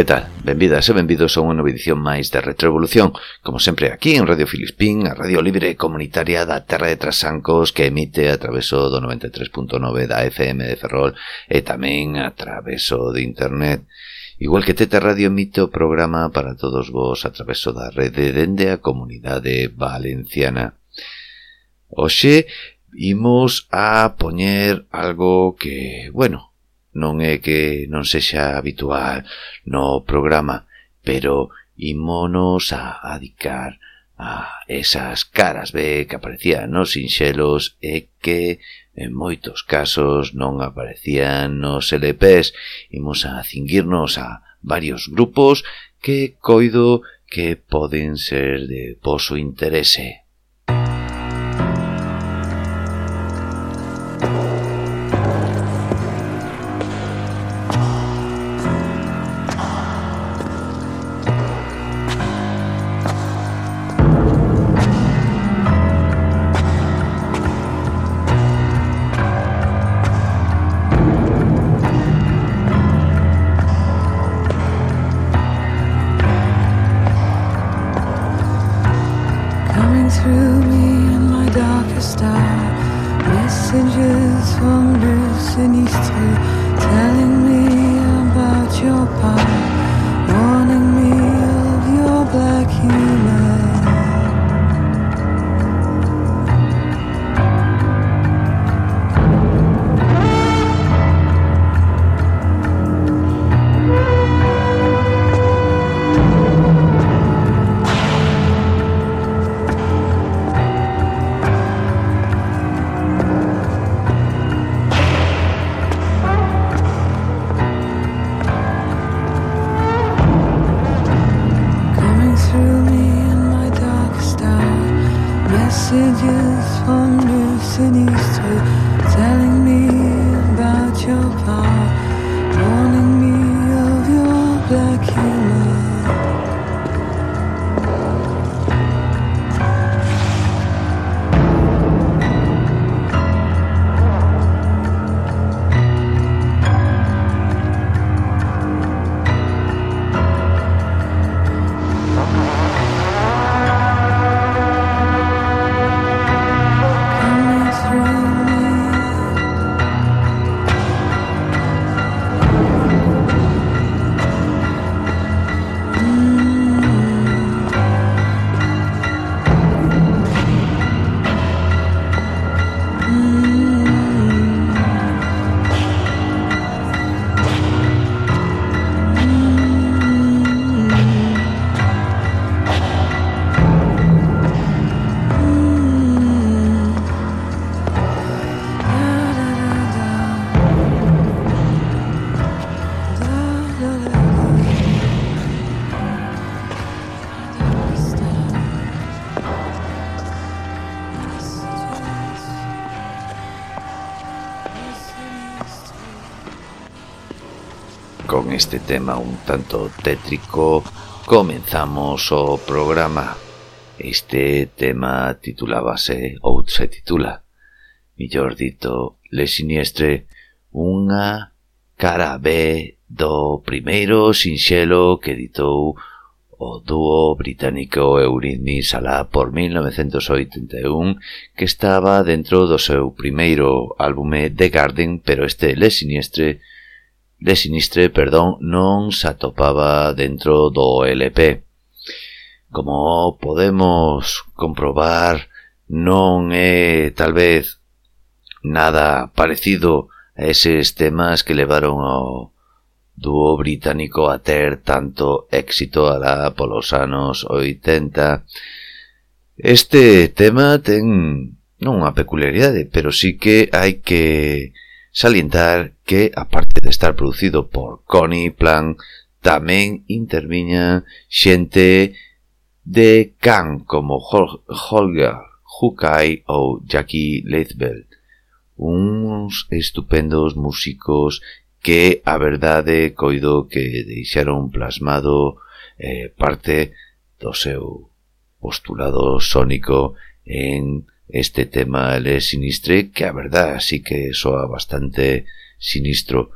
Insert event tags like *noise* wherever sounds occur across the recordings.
Que tal? Benvidas e benvidos a unha nova edición máis de Retroevolución, como sempre aquí en Radio Filispín, a radio libre comunitaria da Terra de Trasancos que emite a traveso do 93.9 da FM de Ferrol e tamén a traveso de Internet. Igual que Teta Radio emite o programa para todos vos a traveso da rede dende a comunidade valenciana. Oxe, imos a poñer algo que, bueno, non é que non sexa habitual no programa, pero imonos a adicar a esas caras B que aparecían nos sinxelos e que en moitos casos non aparecían nos LPs. Imos a cinguirnos a varios grupos que coido que poden ser de poso interese. like you este tema un tanto tétrico, comenzamos o programa. Este tema titulábase, ou se titula, millor dito, Le Siniestre, unha cara B do primeiro sinxelo que editou o dúo británico Eurythmy Salá por 1981 que estaba dentro do seu primeiro álbume The Garden, pero este Le Siniestre de Sinistre, perdón, non se atopaba dentro do LP. Como podemos comprobar, non é tal vez nada parecido a eses temas que levaron ao dúo británico a ter tanto éxito alá polos anos 80. Este tema ten non unha peculiaridade, pero sí que hai que Salientar que, aparte de estar producido por Connie Plan, tamén interviña xente de can como Holger Hukai ou Jackie Leithbelt, uns estupendos músicos que a verdade coido que deixaron plasmado eh, parte do seu postulado sónico en Este tema le sinistre que a verdad sí que soa bastante sinistro.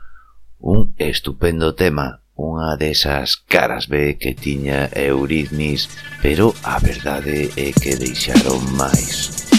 Un estupendo tema, unha desas caras B que tiña Eurythmis pero a verdade é que deixaron máis.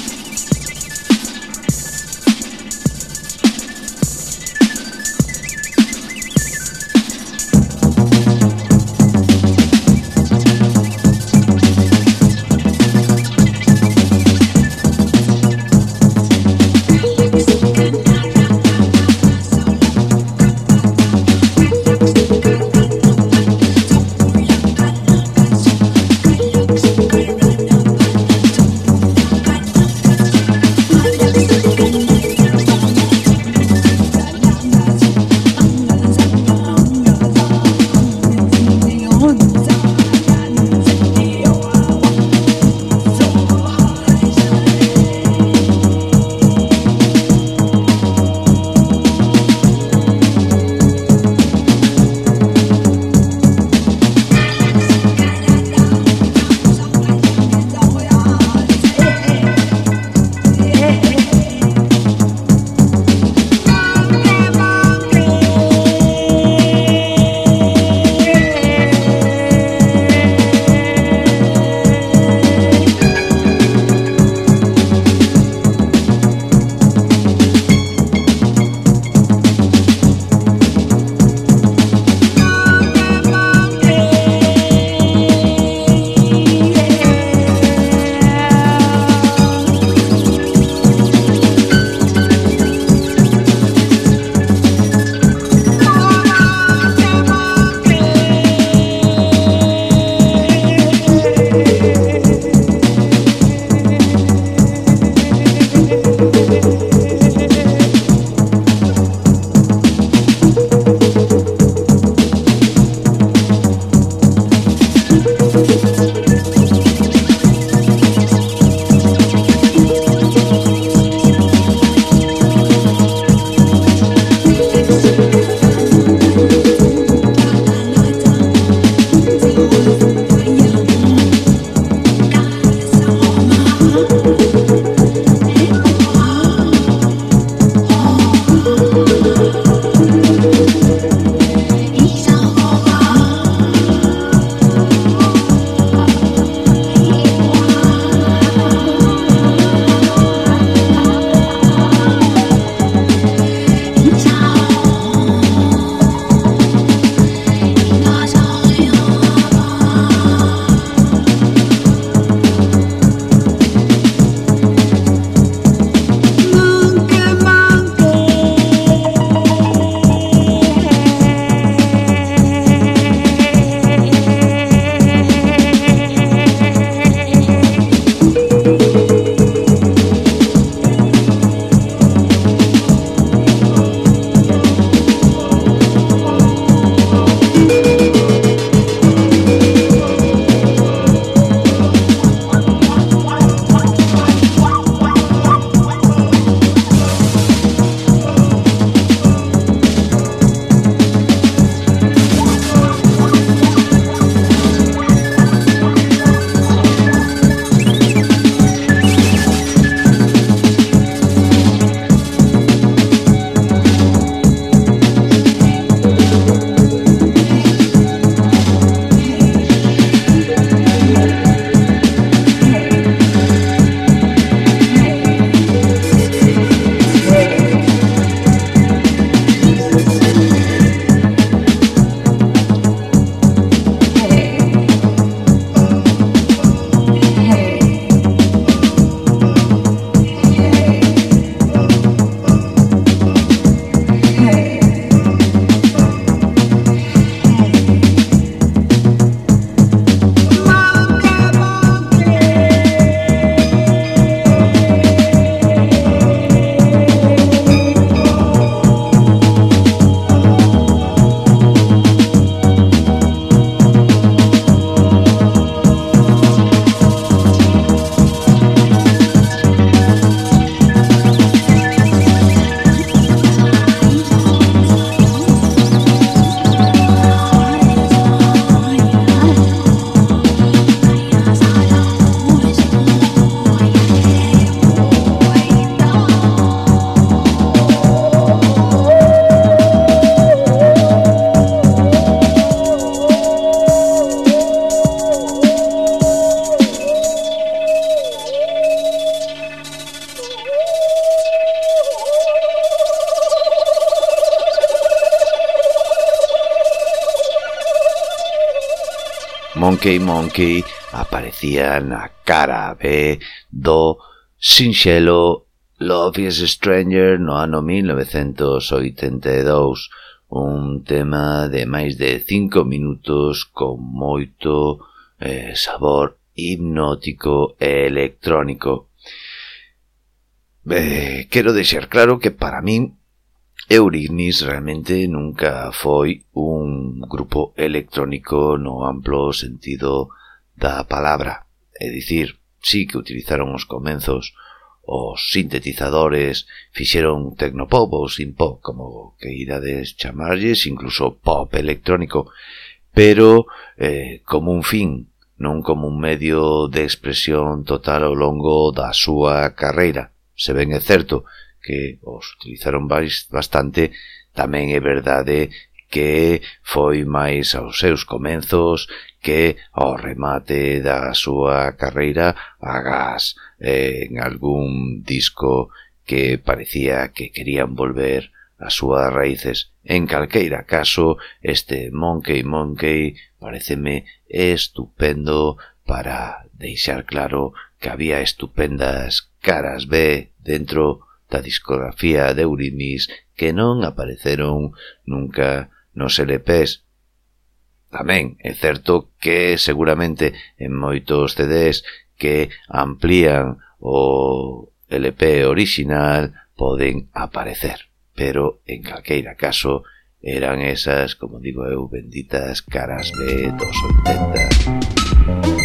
Monkey Monkey aparecía na cara B do sinxelo Love is Stranger no ano 1982, un tema de máis de cinco minutos con moito eh, sabor hipnótico e electrónico. Eh, quero deixar claro que para min Eurígnis realmente nunca foi un grupo electrónico no amplo sentido da palabra. É dicir, sí que utilizaron os comenzos os sintetizadores, fixeron tecnopop ou synpop, como que irades chamarlles, incluso pop electrónico, pero eh, como un fin, non como un medio de expresión total ao longo da súa carreira. Se ben é certo que os utilizaron bastante, tamén é verdade que foi máis aos seus comenzos que ao remate da súa carreira agás en algún disco que parecía que querían volver as súas raíces. En calqueira caso, este Monkey Monkey pareceme estupendo para deixar claro que había estupendas caras B dentro da discografía de Eurythmics que non apareceron nunca nos LPs. Tamén é certo que seguramente en moitos CDs que amplían o LP original poden aparecer, pero en calqueira caso eran esas, como digo eu, benditas caras B dos 80.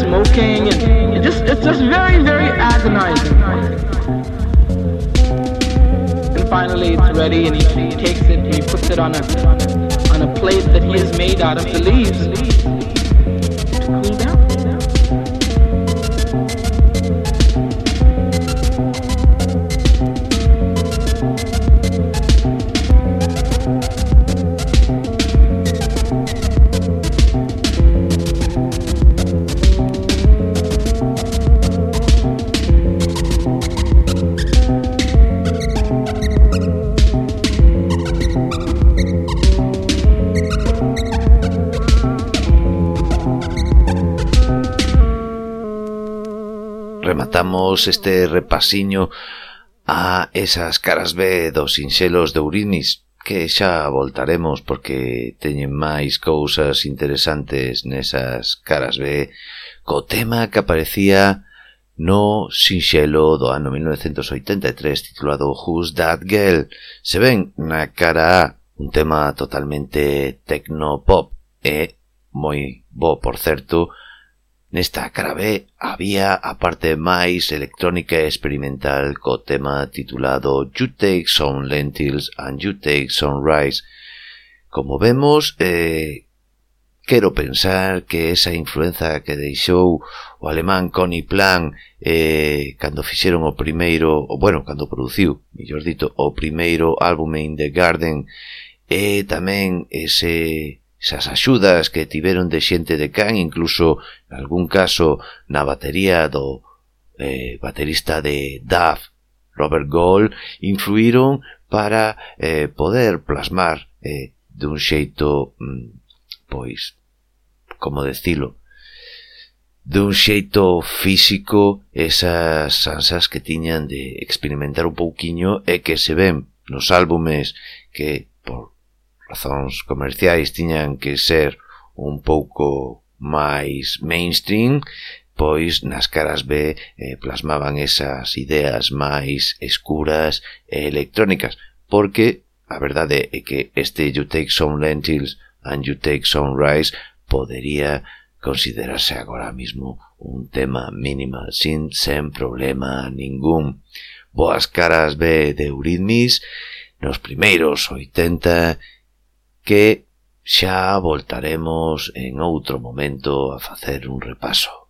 smoking, and it just it's just very very agonizing. And finally, it's ready, and he, he takes it, and he puts it on a on a plate that he has made out of the leaves. facemos este repasiño a esas caras B dos sinxelos de Urinis, que xa voltaremos porque teñen máis cousas interesantes nesas caras B co tema que aparecía no sinxelo do ano 1983 titulado Who's That Girl? Se ven na cara A un tema totalmente tecno-pop e moi bo, por certo, Nesta Carabé había a parte máis electrónica e experimental co tema titulado You Take Some Lentils and You Take Some Rice. Como vemos, eh, quero pensar que esa influenza que deixou o alemán Connie Plan eh, cando fixeron o primeiro, o, bueno, cando produciu, mellor dito, o primeiro álbum in the Garden e eh, tamén ese esas axudas que tiveron de xente de can, incluso, en algún caso, na batería do eh, baterista de Duff, Robert Gold, influíron para eh, poder plasmar eh, dun xeito, mm, pois, como decilo, dun xeito físico esas ansas que tiñan de experimentar un pouquiño e que se ven nos álbumes que por razóns comerciais tiñan que ser un pouco máis mainstream, pois nas caras B eh, plasmaban esas ideas máis escuras e electrónicas, porque a verdade é que este You Take Some Lentils and You Take Some Rice podería considerarse agora mismo un tema minimal sin, sen problema ningún. Boas caras B de Eurythmis, nos primeiros 80 que xa voltaremos en outro momento a facer un repaso.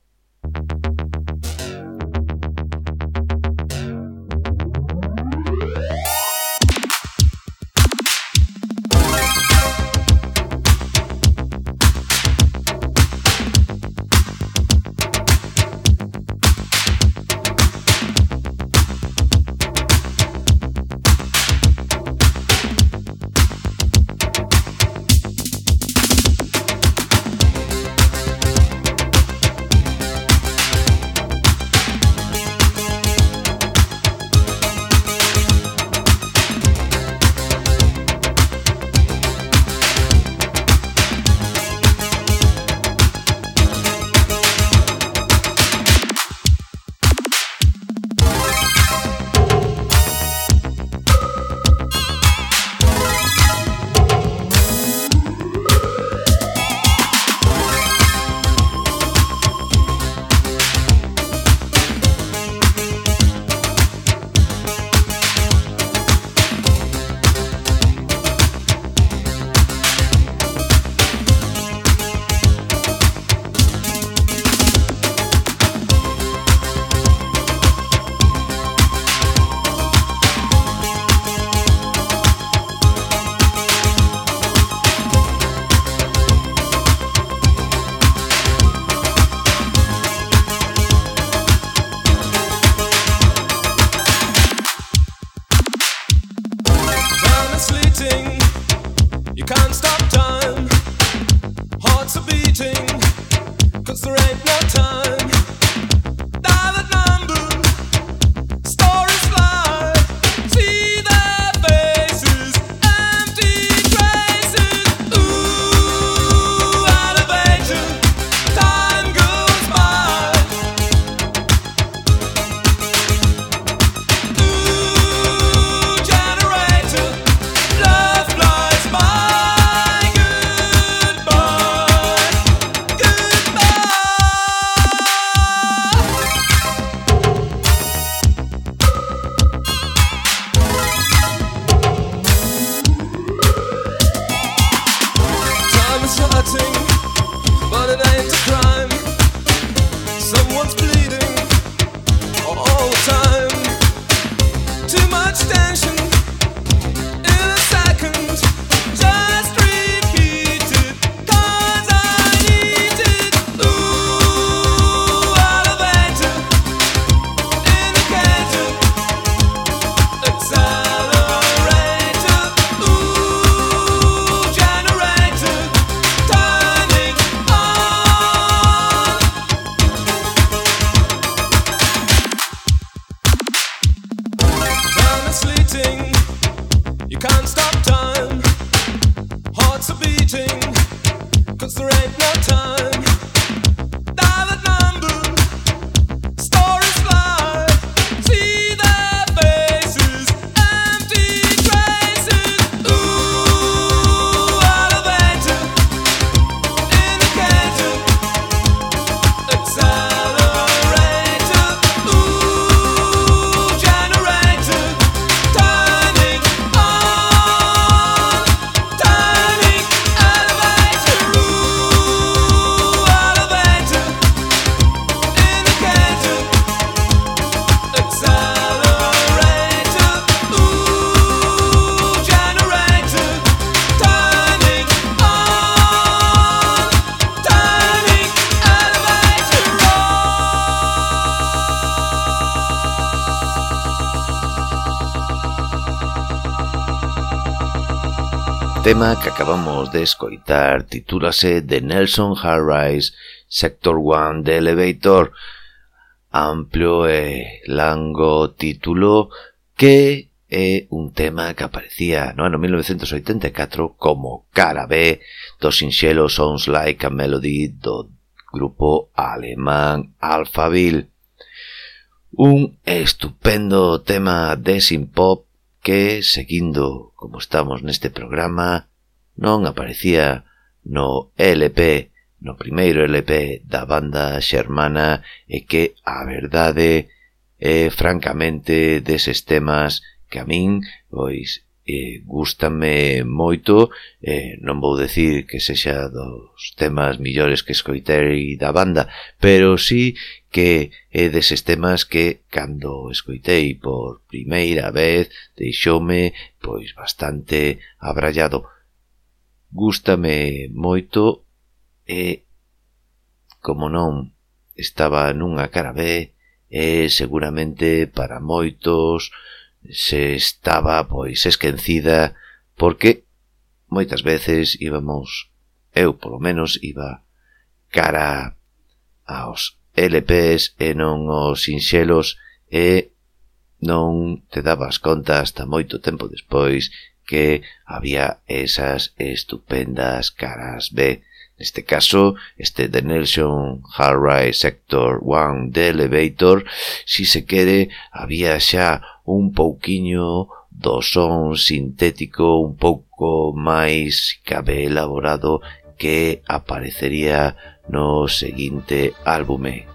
no time. tema que acabamos de escoitar titúlase The Nelson Harris Sector 1 de Elevator amplio e lango título que é un tema que aparecía no ano 1984 como cara B dos sinxelos Sounds Like a Melody do grupo alemán Alphaville. Un estupendo tema de synth pop que, seguindo como estamos neste programa, non aparecía no LP, no primeiro LP da banda xermana e que, a verdade, é francamente deses temas que a min, pois, eh, gustame moito, eh, non vou decir que sexa dos temas millores que escoitei da banda, pero sí que é deses temas que, cando escoitei por primeira vez, deixoume, pois, bastante abrallado. Gústame moito e, como non, estaba nunha cara B, e seguramente para moitos se estaba, pois, esquecida, porque moitas veces íbamos, eu polo menos iba cara aos LPs e non os sinxelos e non te dabas conta hasta moito tempo despois que había esas estupendas caras B. Neste caso, este The Nelson Harry Sector 1 de Elevator, si se quere, había xa un pouquiño do son sintético un pouco máis cabe elaborado que aparecería no seguinte álbume.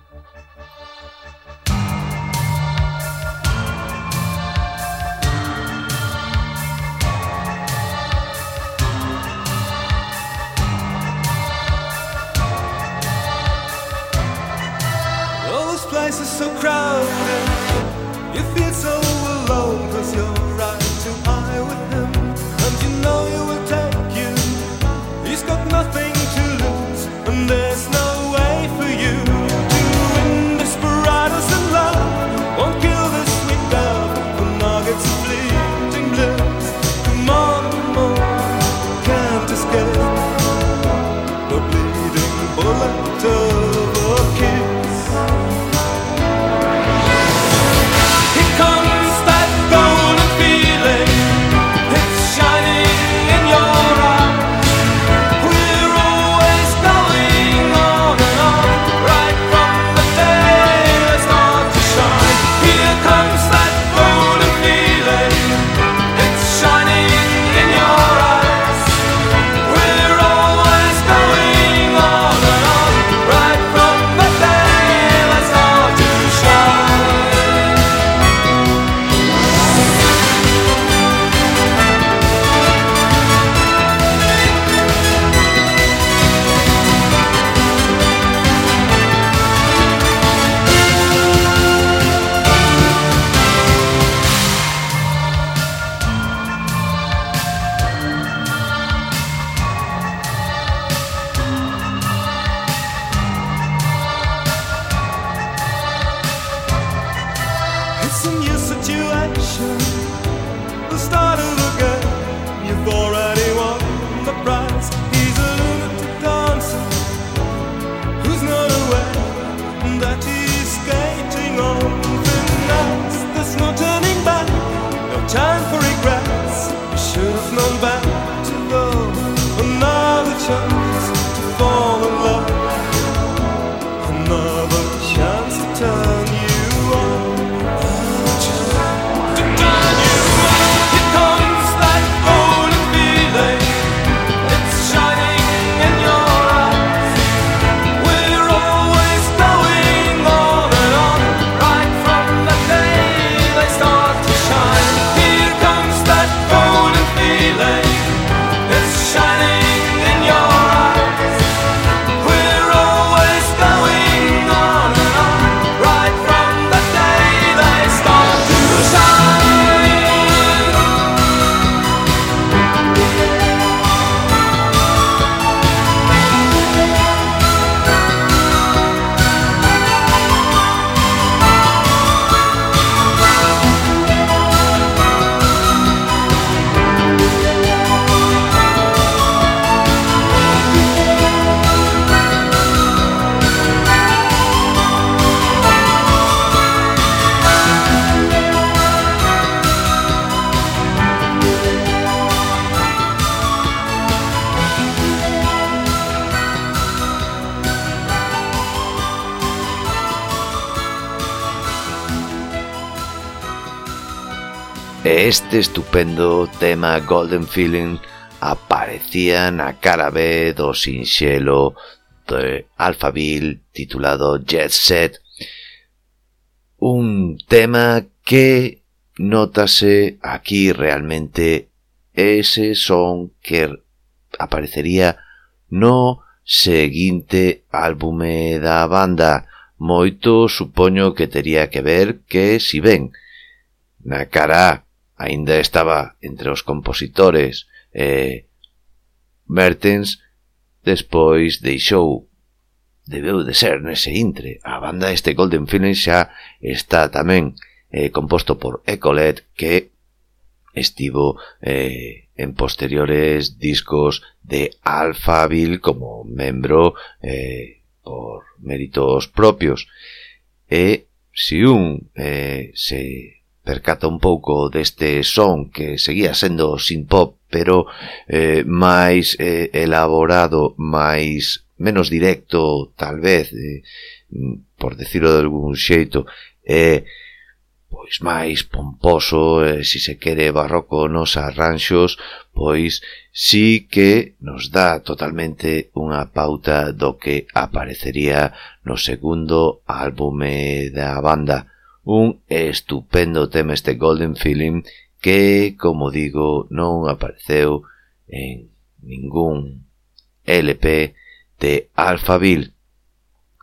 este estupendo tema Golden Feeling aparecía na cara B do sinxelo de Alphaville titulado Jet Set un tema que notase aquí realmente ese son que aparecería no seguinte álbume da banda. Moito supoño que tería que ver que si ven na cara A aínda estaba entre os compositores eh, Mertens despois deixou debeu de ser nese intre a banda este Golden Feeling xa está tamén eh, composto por Ecolet que estivo eh, en posteriores discos de Alphaville como membro eh, por méritos propios. E si un eh, se percata un pouco deste son que seguía sendo sin pop pero eh, máis eh, elaborado, máis menos directo, tal vez, eh, mm, por decirlo de algún xeito, eh, pois máis pomposo, eh, si se quere barroco nos arranxos, pois sí que nos dá totalmente unha pauta do que aparecería no segundo álbume da banda. Un estupendo tema este Golden Feeling que, como digo, non apareceu en ningún LP de Alphaville.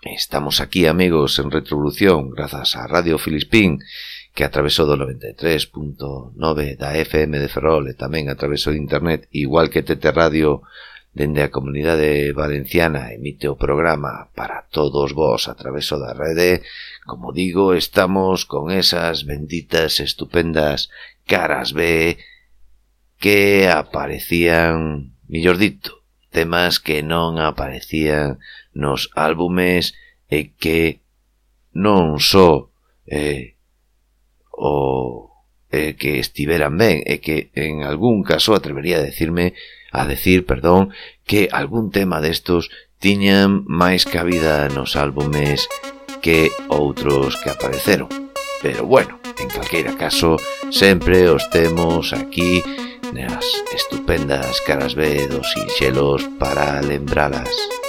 Estamos aquí, amigos, en Retrovolución, grazas a Radio Filispín, que atravesou do 93.9 da FM de Ferrol e tamén atravesou de internet, igual que TT Radio Dende a Comunidade Valenciana emite o programa para todos vos a traveso da rede. Como digo, estamos con esas benditas estupendas caras B que aparecían, millor dito, temas que non aparecían nos álbumes e que non só eh, o eh, que estiveran ben e que en algún caso atrevería a decirme a decir, perdón, que algún tema destos tiñan máis cabida nos álbumes que outros que apareceron. Pero bueno, en calqueira caso, sempre os temos aquí nas estupendas caras B dos sinxelos para lembralas.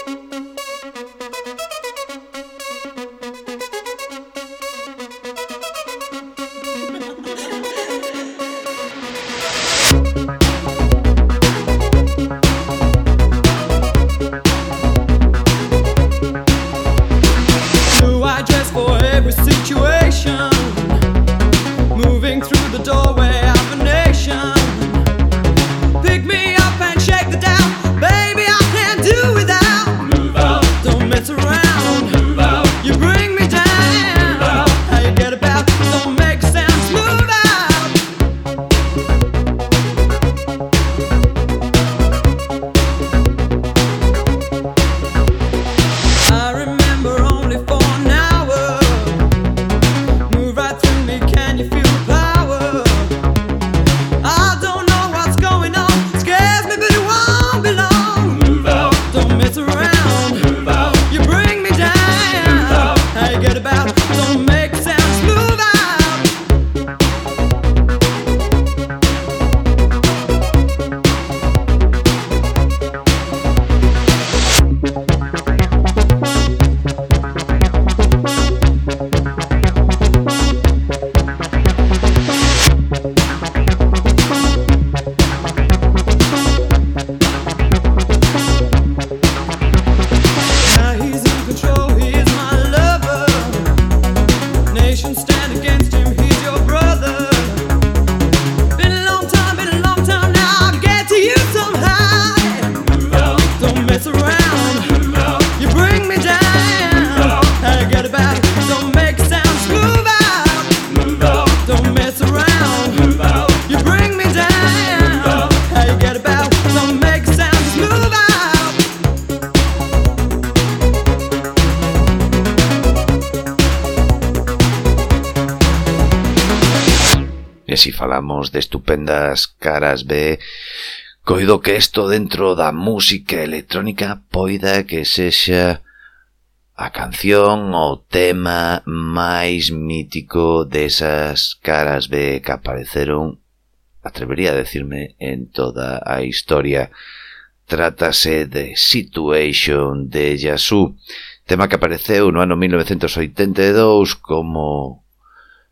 falamos de estupendas caras B, coido que isto dentro da música electrónica poida que sexa a canción ou tema máis mítico desas caras B que apareceron, atrevería a decirme, en toda a historia. Trátase de Situation de Yasu, tema que apareceu no ano 1982 como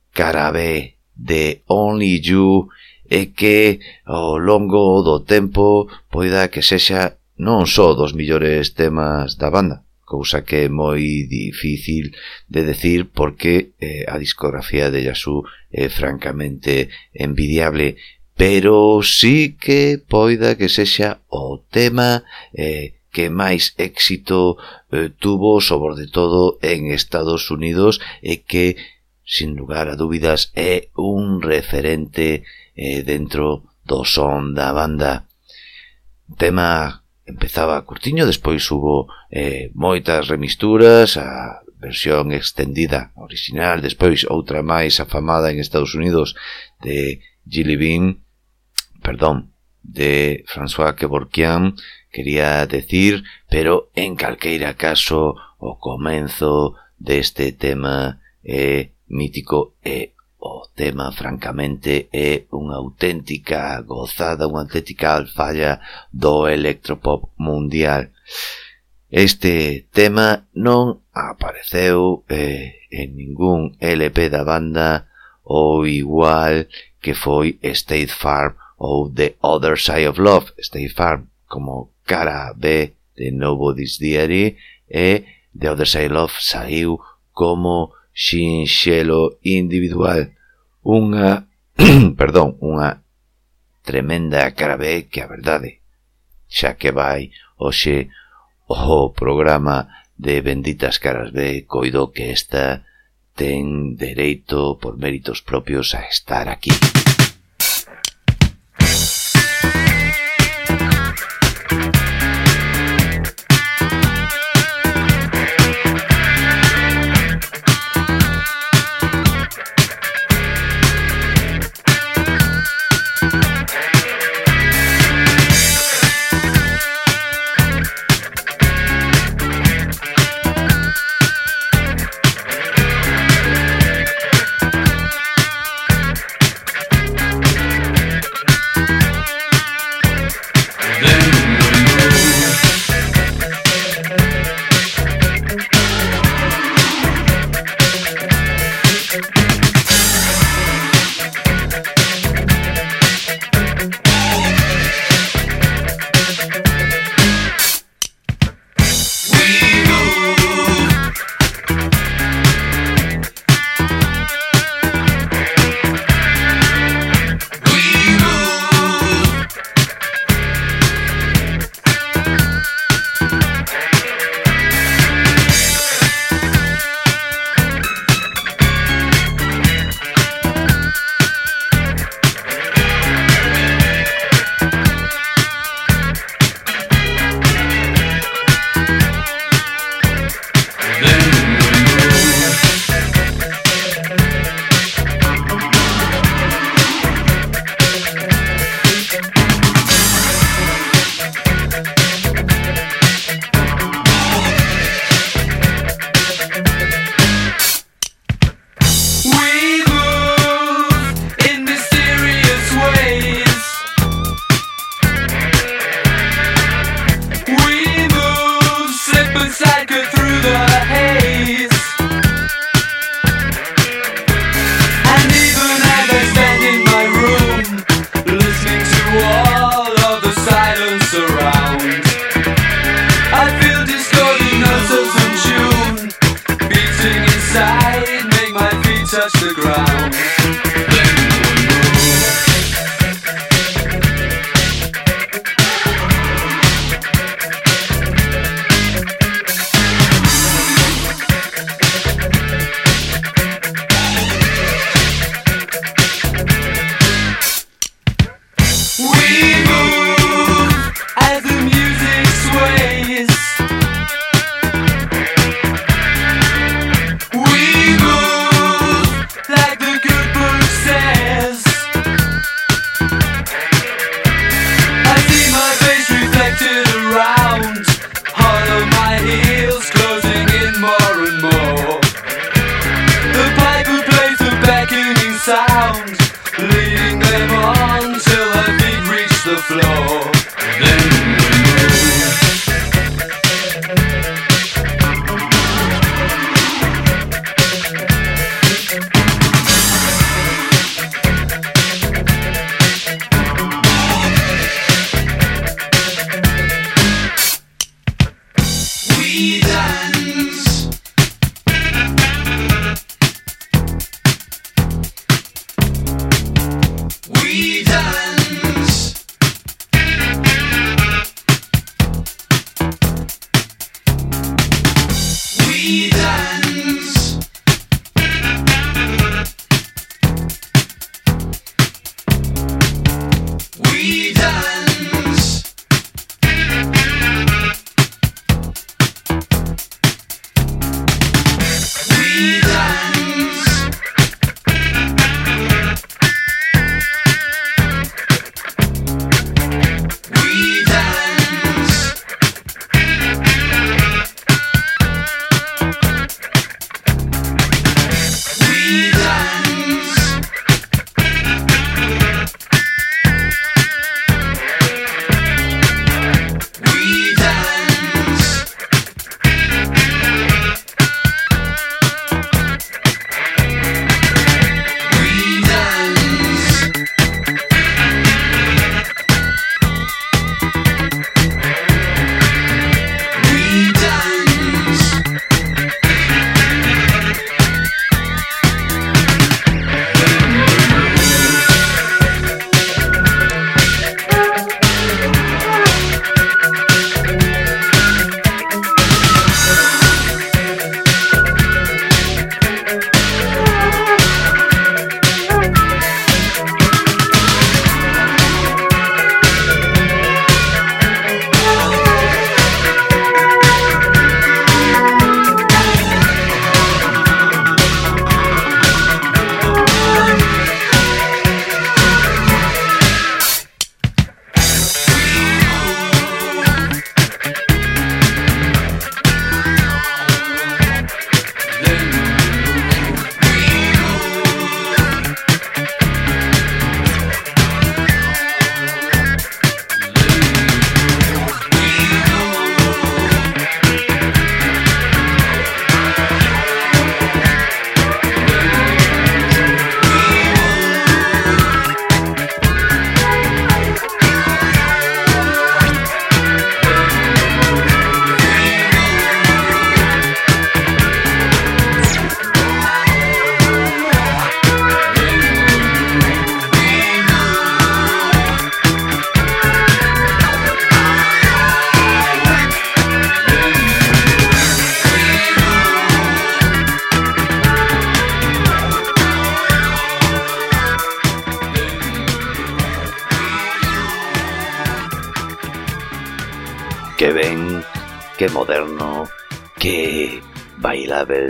cara B de Only You e que ao longo do tempo poida que sexa non só dos millores temas da banda, cousa que é moi difícil de decir porque eh, a discografía de Yasu é francamente envidiable, pero sí que poida que sexa o tema eh, que máis éxito eh, tuvo sobre todo en Estados Unidos e que sin lugar a dúbidas, é un referente eh, dentro do son da banda. Tema empezaba curtiño, despois hubo eh, moitas remisturas, a versión extendida original, despois outra máis afamada en Estados Unidos de Gilly Bean, perdón, de François Kevorkian, quería decir, pero en calqueira caso o comenzo deste tema é eh, mítico e o tema, francamente, é unha auténtica gozada, unha auténtica alfalla do electropop mundial. Este tema non apareceu eh, en ningún LP da banda ou igual que foi State Farm ou The Other Side of Love, State Farm como cara B de Nobody's Diary e The Other Side of Love saiu como sinxelo individual, unha, *clears throat* perdón, unha tremenda carabé que a verdade, xa que vai hoxe o programa de Benditas Caras B, coido que esta ten dereito por méritos propios a estar aquí.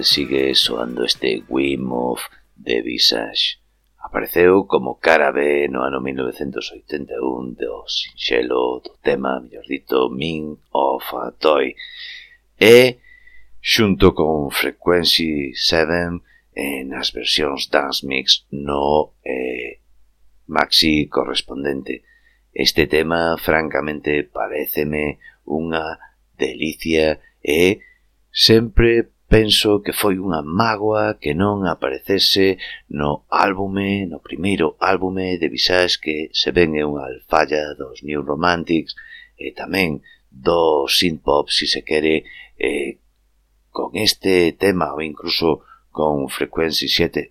sigue soando este Wim of de Visage. Apareceu como cara B no ano 1981 do sinxelo do tema, mellor dito, Min of a Toy. E, xunto con Frequency 7, en as versións Dance Mix no eh, maxi correspondente. Este tema, francamente, pareceme unha delicia e sempre Penso que foi unha mágoa que non aparecese no álbume, no primeiro álbume de Visage que se ven é unha alfalla dos New Romantics e tamén do synth-pop, si se quere, eh, con este tema ou incluso con Frequency 7,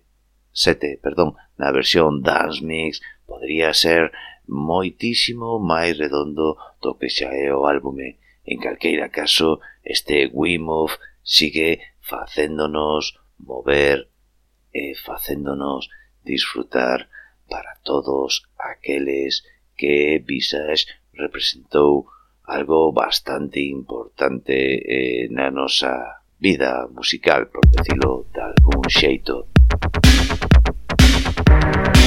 7 perdón, na versión Dance Mix podría ser moitísimo máis redondo do que xa é o álbume. En calqueira caso, este Wim Hof sigue facéndonos mover e facéndonos disfrutar para todos aqueles que Visage representou algo bastante importante eh, na nosa vida musical, por decirlo de algún xeito. Música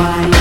Why?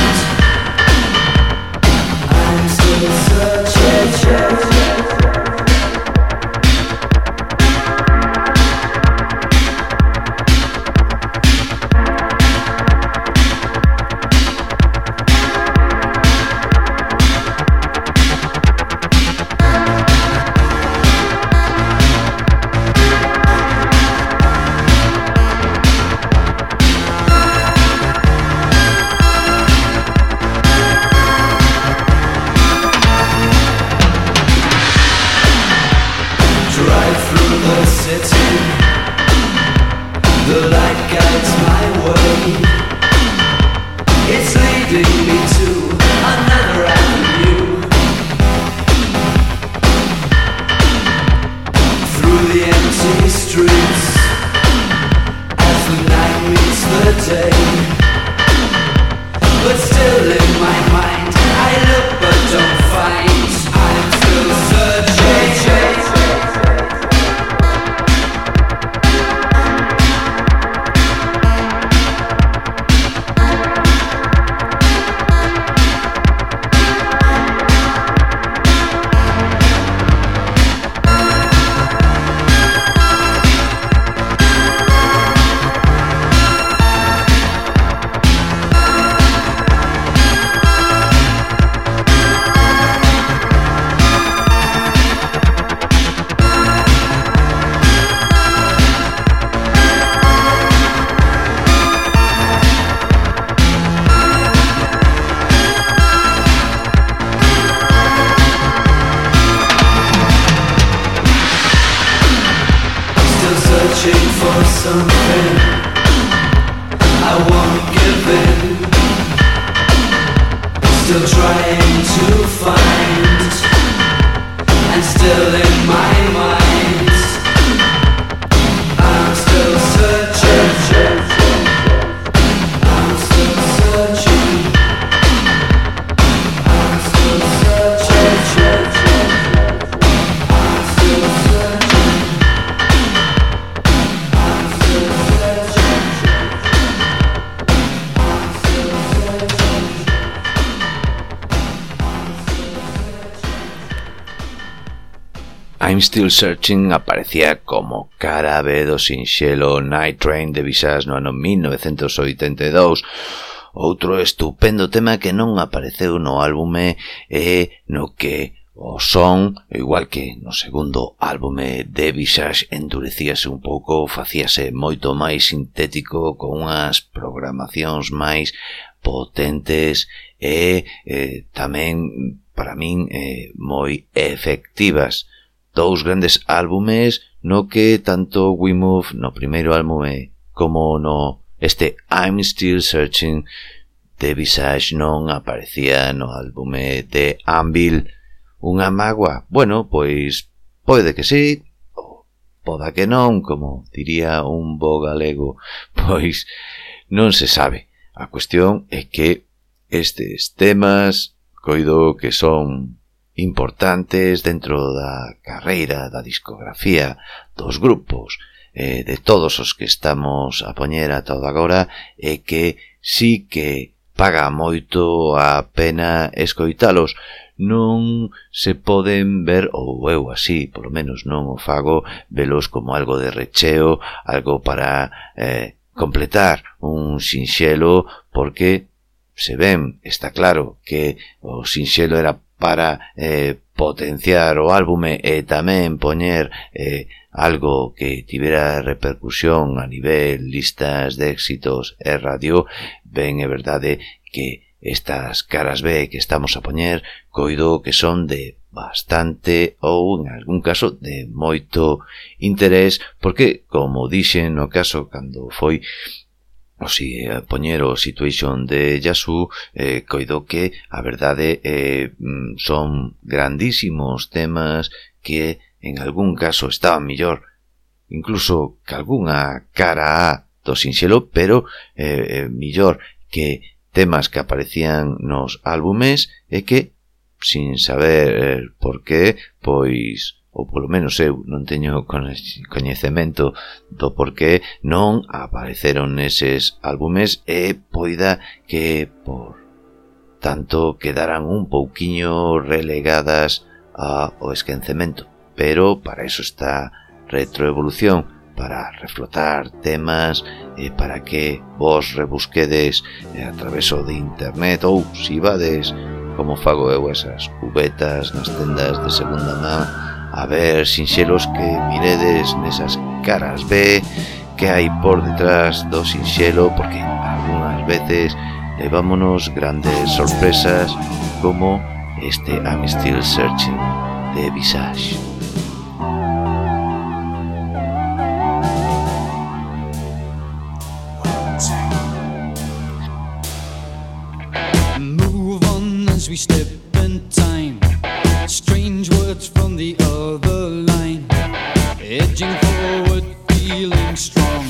I'm Still Searching aparecía como cara B do sinxelo Night Train de Visas no ano 1982 outro estupendo tema que non apareceu no álbume e no que o son, igual que no segundo álbume de Visage, endurecíase un pouco, facíase moito máis sintético con unhas programacións máis potentes e eh, tamén para min eh, moi efectivas dous grandes álbumes no que tanto We Move no primeiro álbume como no este I'm Still Searching de Visage non aparecía no álbume de Anvil unha magua. Bueno, pois pode que sí, ou poda que non, como diría un bo galego, *laughs* pois non se sabe. A cuestión é que estes temas coido que son importantes dentro da carreira, da discografía, dos grupos, eh, de todos os que estamos a poñer a todo agora, é que sí que paga moito a pena escoitalos. Non se poden ver, ou eu así, polo menos non o fago, velos como algo de recheo, algo para eh, completar un sinxelo, porque se ven, está claro que o sinxelo era para eh, potenciar o álbume e tamén poñer eh, algo que tivera repercusión a nivel listas de éxitos e radio, ben é verdade que estas caras B que estamos a poñer coido que son de bastante ou en algún caso de moito interés porque, como dixen no caso cando foi o si eh, poñer o Situation de Yasu eh, coido que a verdade eh, mm, son grandísimos temas que en algún caso estaban mellor incluso que algunha cara A do sinxelo pero eh, eh mellor que temas que aparecían nos álbumes e que sin saber eh, por qué pois ou polo menos eu non teño coñecemento do porqué non apareceron neses álbumes e poida que por tanto quedaran un pouquiño relegadas ao esquecemento pero para eso está retroevolución para reflotar temas e para que vos rebusquedes eh, a través de internet ou si vades como fago eu esas cubetas nas tendas de segunda man a ver sinxelos que miredes nesas caras B que hai por detrás do sinxelo porque algunhas veces levámonos grandes sorpresas como este I'm Still Searching de Visage. we step in time. Strange words from the. Edging forward, feeling strong.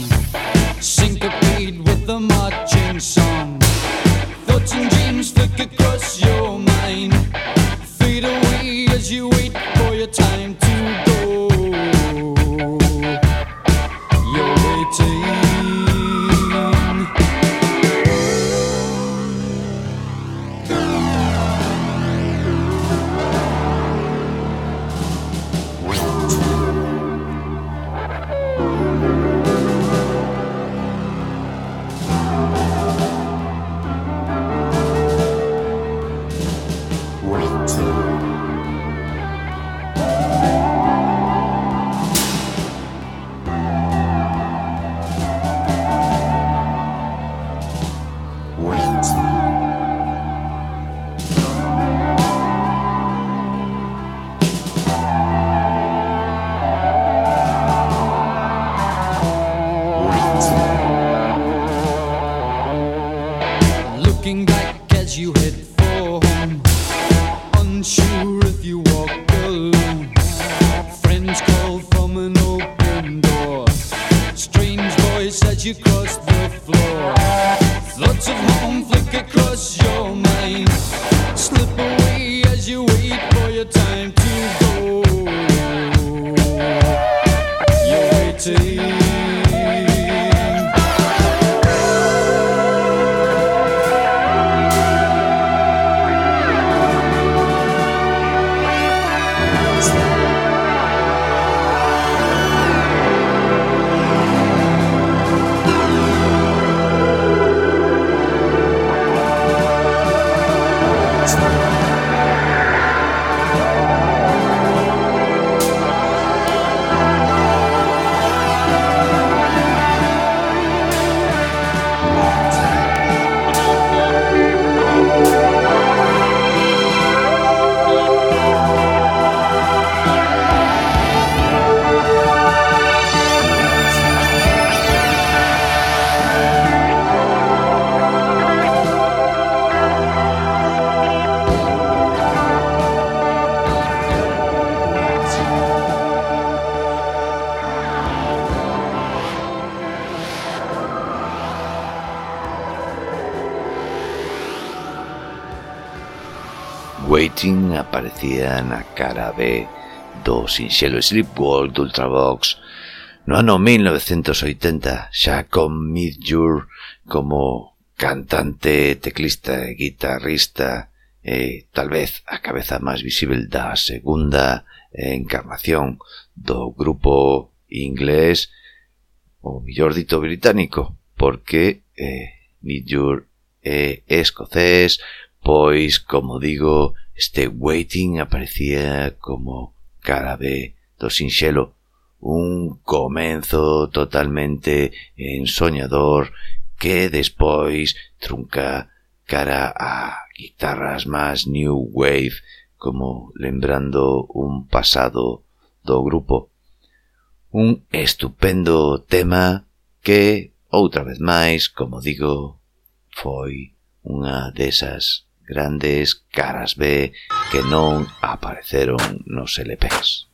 Syncopated Grave, do sinxelo Sleepwalk do Ultravox, no ano 1980, xa con Midjur como cantante, teclista e guitarrista, e tal vez a cabeza máis visible da segunda encarnación do grupo inglés, ou mellor dito británico, porque eh, Midjur é escocés, Pois, como digo, este Waiting aparecía como cara B do sinxelo, un comenzo totalmente ensoñador que despois trunca cara a guitarras máis new wave como lembrando un pasado do grupo. Un estupendo tema que, outra vez máis, como digo, foi unha desas grandes caras B que non apareceron nos LPs.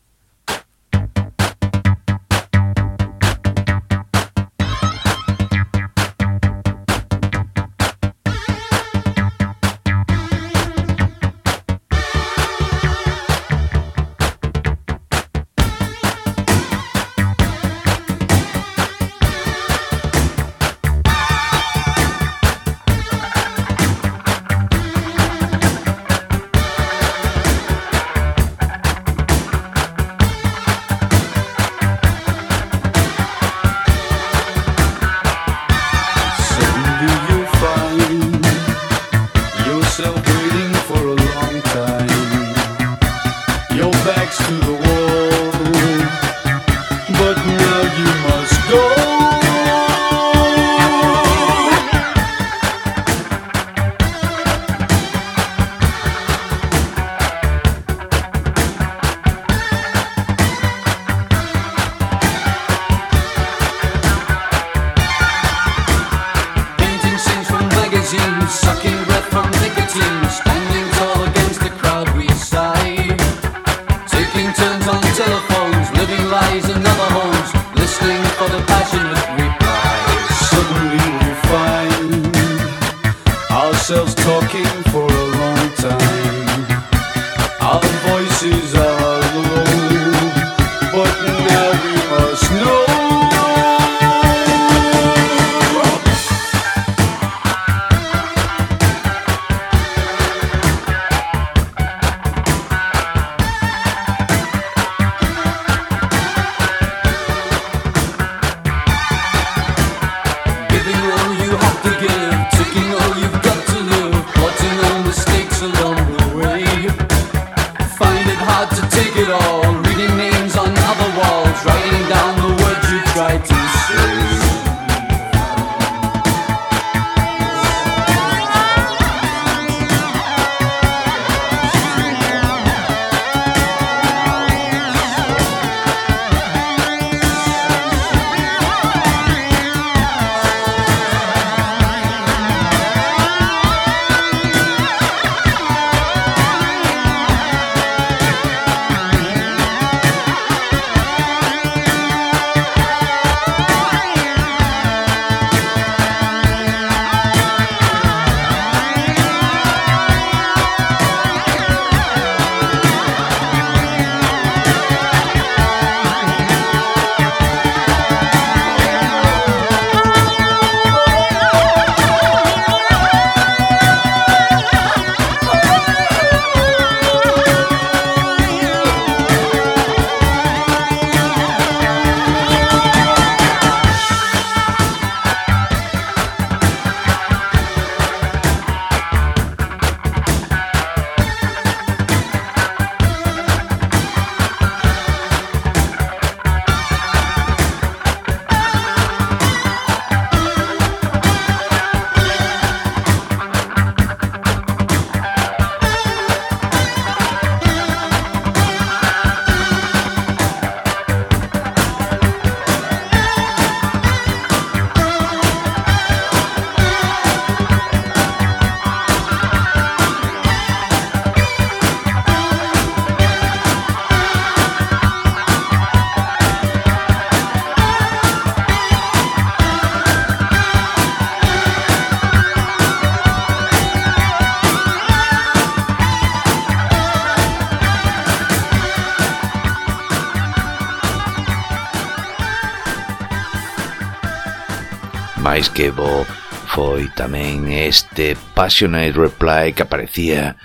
máis que bo foi tamén este Passionate Reply que aparecía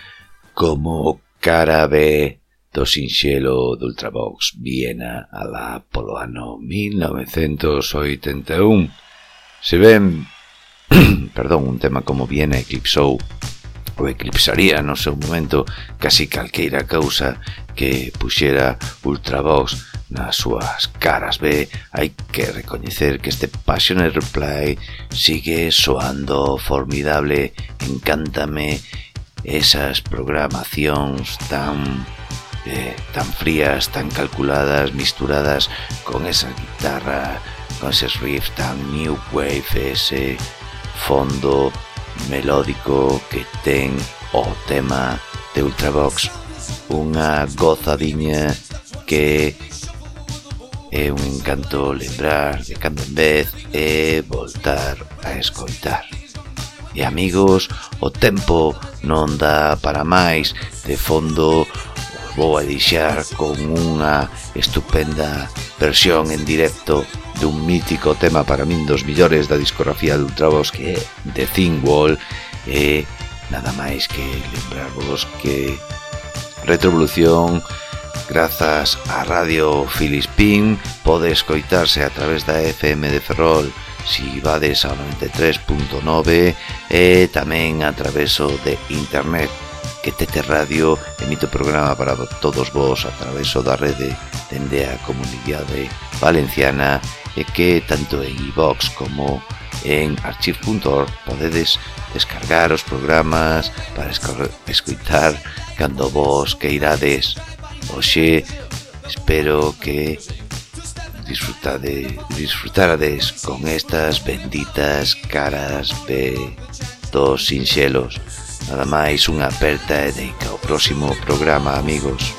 como cara B do sinxelo de Ultravox Viena la polo ano 1981. Se ven, *clears throat* perdón, un tema como Viena eclipsou o eclipsaría no seu momento casi calqueira causa que puxera Ultravox nas súas caras B hai que recoñecer que este Passionate Reply sigue soando formidable encántame esas programacións tan eh, tan frías, tan calculadas, misturadas con esa guitarra, con ese riff tan new wave, ese fondo melódico que ten o tema de Ultravox. Unha gozadiña que É un encanto lembrar de cando en vez e voltar a escoitar. E amigos, o tempo non dá para máis. De fondo vou a deixar con unha estupenda versión en directo dun mítico tema para min dos millores da discografía de Ultravox que é The Thin Wall e nada máis que lembrarvos que Retrovolución Grazas a Radio Filispín pode escoitarse a través da FM de Ferrol si vades ao 93.9 e tamén a traveso de internet que Tete Radio emite o programa para todos vos a través da rede dende a comunidade valenciana e que tanto en iVox como en archive.org podedes descargar os programas para escoitar cando vos queirades. Oxe, espero que disfrutade, disfrutades con estas benditas caras de dos sinxelos. Nada máis unha aperta e deica o próximo programa, amigos.